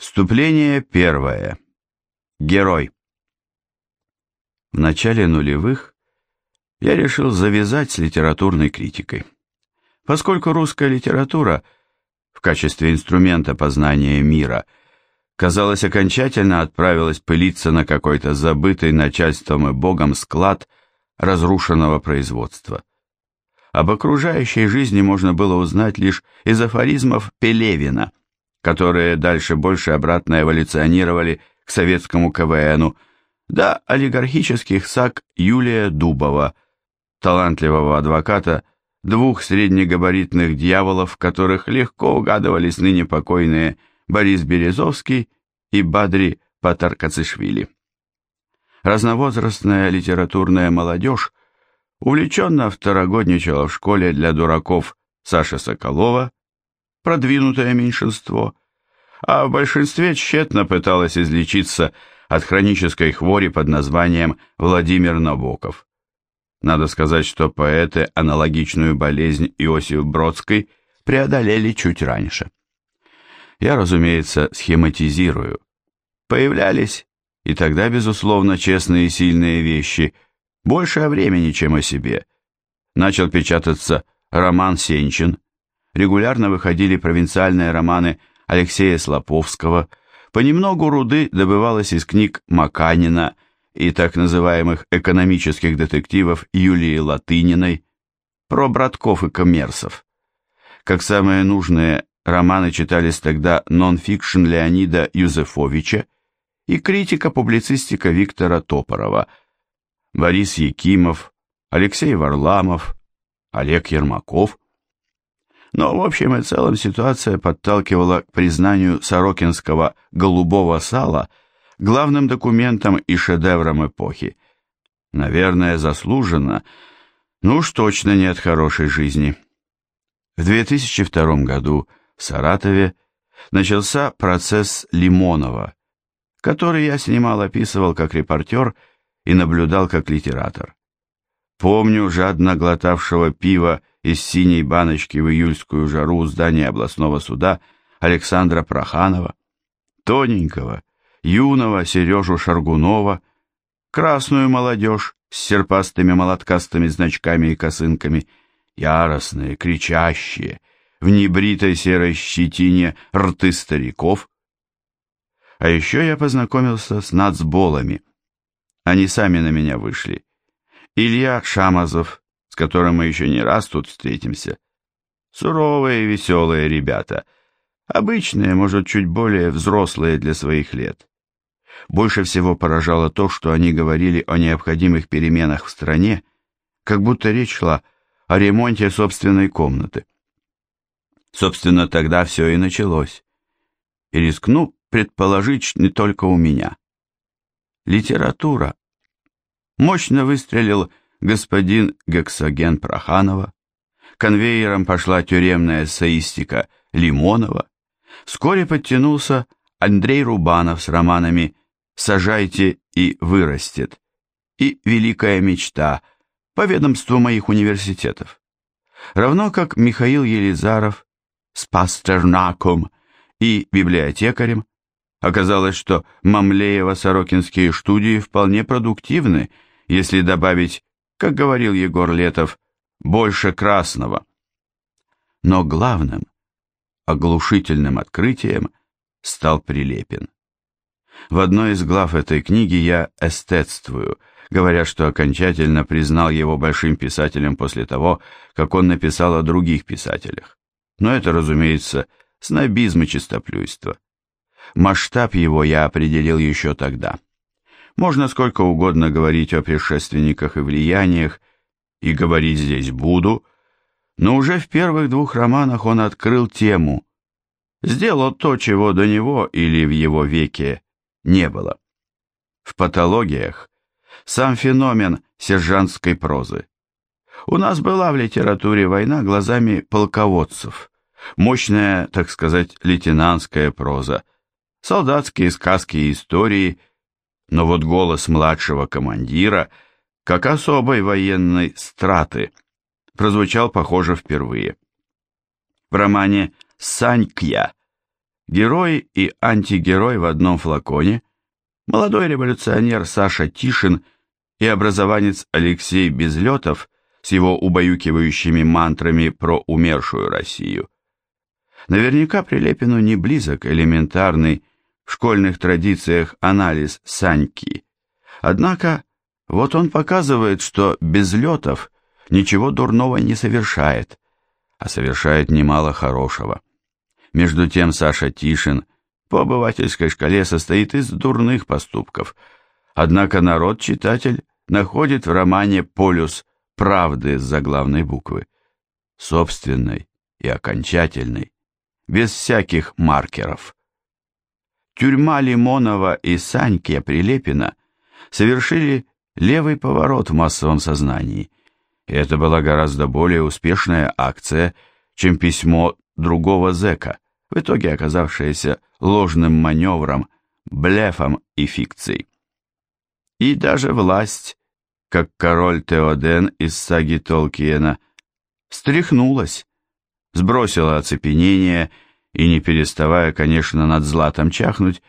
Вступление первое. Герой. В начале нулевых я решил завязать с литературной критикой. Поскольку русская литература в качестве инструмента познания мира казалось окончательно отправилась пылиться на какой-то забытый начальством и богом склад разрушенного производства. Об окружающей жизни можно было узнать лишь из афоризмов Пелевина – которые дальше больше обратно эволюционировали к советскому КВНу, да олигархических саг Юлия Дубова, талантливого адвоката, двух среднегабаритных дьяволов, которых легко угадывались ныне покойные Борис Березовский и Бадри Патаркацишвили. Разновозрастная литературная молодежь увлеченно второгодничала в школе для дураков Саши Соколова, продвинутое меньшинство, а в большинстве тщетно пыталось излечиться от хронической хвори под названием Владимир Набоков. Надо сказать, что поэты аналогичную болезнь Иосиф Бродской преодолели чуть раньше. Я, разумеется, схематизирую. Появлялись, и тогда, безусловно, честные и сильные вещи, больше о времени, чем о себе. Начал печататься роман Сенчин, регулярно выходили провинциальные романы Алексея Слоповского, понемногу руды добывалось из книг Маканина и так называемых экономических детективов Юлии Латыниной, про братков и коммерсов. Как самые нужные романы читались тогда нон-фикшн Леонида Юзефовича и критика-публицистика Виктора Топорова, Борис Якимов, Алексей Варламов, Олег Ермаков – но в общем и целом ситуация подталкивала к признанию сорокинского «голубого сала» главным документом и шедевром эпохи. Наверное, заслуженно, но уж точно не от хорошей жизни. В 2002 году в Саратове начался процесс Лимонова, который я снимал, описывал как репортер и наблюдал как литератор. Помню жадно глотавшего пива из синей баночки в июльскую жару у здания областного суда Александра Проханова, тоненького, юного Сережу Шаргунова, красную молодежь с серпастыми молоткастыми значками и косынками, яростные, кричащие, в небритой серой щетине рты стариков. А еще я познакомился с нацболами. Они сами на меня вышли. Илья Шамазов, с которым мы еще не раз тут встретимся. Суровые и веселые ребята. Обычные, может, чуть более взрослые для своих лет. Больше всего поражало то, что они говорили о необходимых переменах в стране, как будто речь шла о ремонте собственной комнаты. Собственно, тогда все и началось. И рискну предположить не только у меня. Литература. Мощно выстрелил господин Гексоген Проханова, конвейером пошла тюремная эссеистика Лимонова, вскоре подтянулся Андрей Рубанов с романами «Сажайте и вырастет» и «Великая мечта» по ведомству моих университетов, равно как Михаил Елизаров с Пастернаком и библиотекарем. Оказалось, что Мамлеево-Сорокинские студии вполне продуктивны, если добавить как говорил Егор Летов, больше красного. Но главным, оглушительным открытием стал Прилепин. В одной из глав этой книги я эстетствую, говоря, что окончательно признал его большим писателем после того, как он написал о других писателях. Но это, разумеется, снобизм и чистоплюйство. Масштаб его я определил еще тогда. Можно сколько угодно говорить о предшественниках и влияниях, и говорить здесь буду, но уже в первых двух романах он открыл тему, сделал то, чего до него или в его веке не было. В патологиях сам феномен сержантской прозы. У нас была в литературе война глазами полководцев, мощная, так сказать, лейтенантская проза, солдатские сказки и истории – но вот голос младшего командира, как особой военной страты, прозвучал, похоже, впервые. В романе «Санькя» герой и антигерой в одном флаконе, молодой революционер Саша Тишин и образованец Алексей Безлетов с его убаюкивающими мантрами про умершую Россию. Наверняка Прилепину не близок элементарный в школьных традициях анализ Саньки. Однако вот он показывает, что Безлетов ничего дурного не совершает, а совершает немало хорошего. Между тем Саша Тишин по обывательской шкале состоит из дурных поступков, однако народ-читатель находит в романе «Полюс правды» с заглавной буквы, собственной и окончательной, без всяких маркеров. Тюрьма Лимонова и Саньки Прилепина совершили левый поворот в массовом сознании, и это была гораздо более успешная акция, чем письмо другого зэка, в итоге оказавшееся ложным маневром, блефом и фикцией. И даже власть, как король Теоден из саги Толкиена, встряхнулась, сбросила оцепенение и, не переставая, конечно, над златом чахнуть,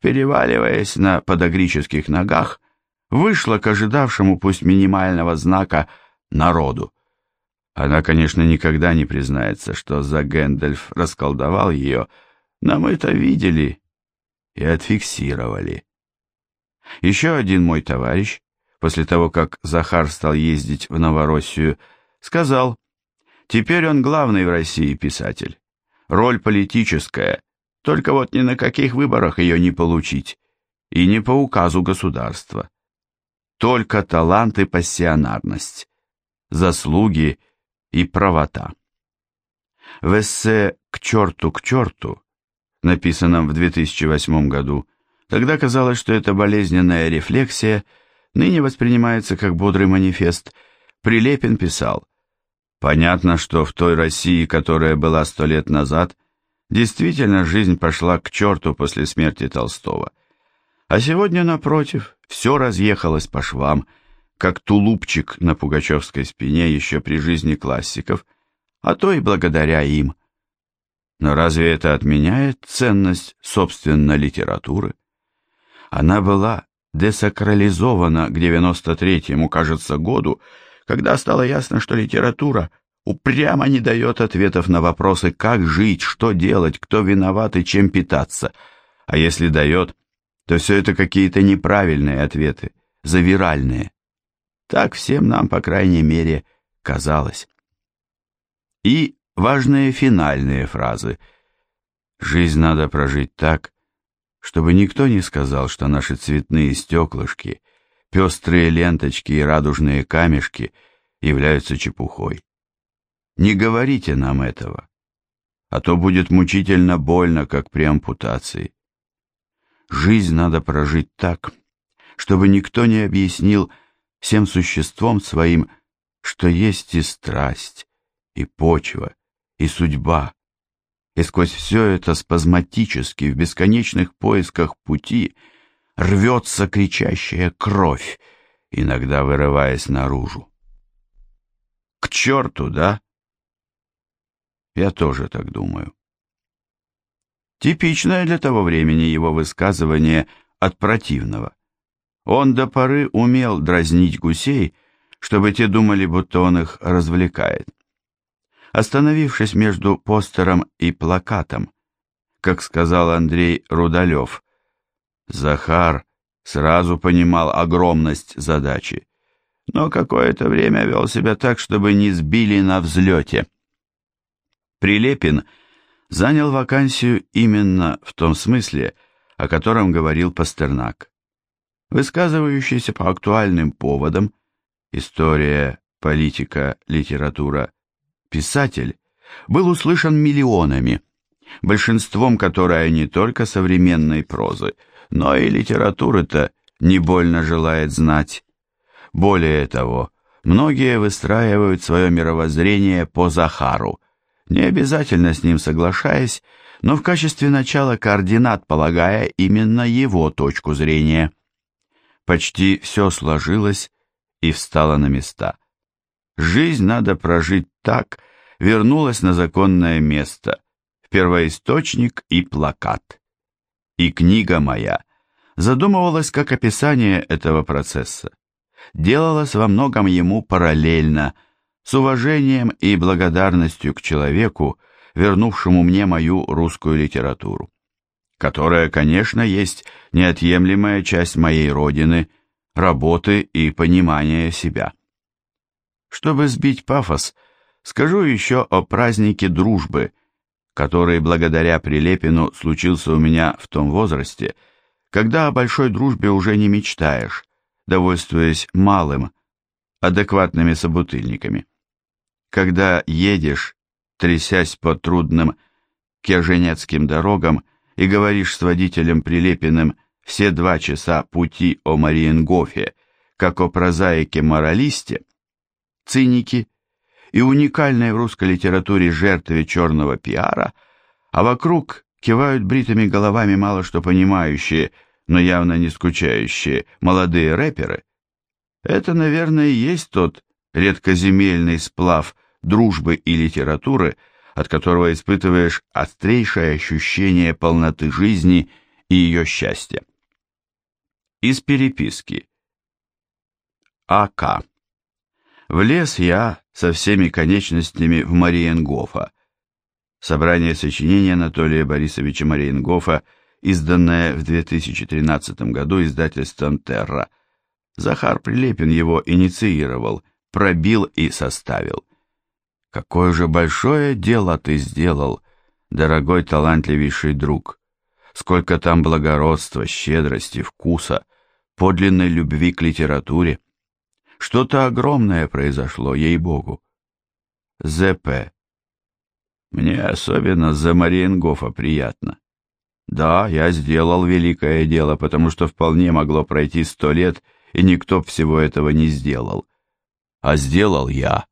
переваливаясь на подогрических ногах, вышла к ожидавшему пусть минимального знака народу. Она, конечно, никогда не признается, что за Гэндальф расколдовал ее, но мы-то видели и отфиксировали. Еще один мой товарищ, после того, как Захар стал ездить в Новороссию, сказал, теперь он главный в России писатель. Роль политическая, только вот ни на каких выборах ее не получить, и не по указу государства. Только талант и пассионарность, заслуги и правота. В эссе «К черту, к черту», написанном в 2008 году, тогда казалось, что эта болезненная рефлексия ныне воспринимается как бодрый манифест, Прилепин писал Понятно, что в той России, которая была сто лет назад, действительно жизнь пошла к черту после смерти Толстого. А сегодня, напротив, все разъехалось по швам, как тулупчик на пугачевской спине еще при жизни классиков, а то и благодаря им. Но разве это отменяет ценность, собственно, литературы? Она была десакрализована к 93-му, кажется, году, когда стало ясно, что литература упрямо не дает ответов на вопросы, как жить, что делать, кто виноват и чем питаться. А если дает, то все это какие-то неправильные ответы, завиральные. Так всем нам, по крайней мере, казалось. И важные финальные фразы. Жизнь надо прожить так, чтобы никто не сказал, что наши цветные стеклышки пестрые ленточки и радужные камешки являются чепухой. Не говорите нам этого, а то будет мучительно больно, как при ампутации. Жизнь надо прожить так, чтобы никто не объяснил всем существом своим, что есть и страсть, и почва, и судьба, и сквозь все это спазматически в бесконечных поисках пути — рвется кричащая кровь, иногда вырываясь наружу. К черту, да? Я тоже так думаю. Типичное для того времени его высказывание от противного. Он до поры умел дразнить гусей, чтобы те думали, будто он их развлекает. Остановившись между постером и плакатом, как сказал Андрей Рудалев, Захар сразу понимал огромность задачи, но какое-то время вел себя так, чтобы не сбили на взлете. Прилепин занял вакансию именно в том смысле, о котором говорил Пастернак. Высказывающийся по актуальным поводам, история, политика, литература, писатель, был услышан миллионами, большинством которое не только современной прозы, но и литературы-то не больно желает знать. Более того, многие выстраивают свое мировоззрение по Захару, не обязательно с ним соглашаясь, но в качестве начала координат полагая именно его точку зрения. Почти все сложилось и встало на места. Жизнь надо прожить так, вернулась на законное место, первоисточник и плакат. И книга моя задумывалась как описание этого процесса, делалась во многом ему параллельно, с уважением и благодарностью к человеку, вернувшему мне мою русскую литературу, которая, конечно, есть неотъемлемая часть моей родины, работы и понимания себя. Чтобы сбить пафос, скажу еще о празднике дружбы, который благодаря Прилепину случился у меня в том возрасте, когда о большой дружбе уже не мечтаешь, довольствуясь малым, адекватными собутыльниками. Когда едешь, трясясь по трудным керженецким дорогам и говоришь с водителем Прилепиным все два часа пути о Мариенгофе, как о прозаике-моралисте, циники и уникальной в русской литературе жертве черного пиара, а вокруг кивают бритыми головами мало что понимающие, но явно не скучающие молодые рэперы, это, наверное, и есть тот редкоземельный сплав дружбы и литературы, от которого испытываешь острейшее ощущение полноты жизни и ее счастья. Из переписки. А.К. Влез я со всеми конечностями в Мариенгофа. Собрание сочинений Анатолия Борисовича Мариенгофа, изданное в 2013 году издательством «Терра». Захар Прилепин его инициировал, пробил и составил. Какое же большое дело ты сделал, дорогой талантливейший друг. Сколько там благородства, щедрости, вкуса, подлинной любви к литературе. Что-то огромное произошло, ей-богу. ЗП. Мне особенно за Мариенгофа приятно. Да, я сделал великое дело, потому что вполне могло пройти сто лет, и никто всего этого не сделал. А сделал я.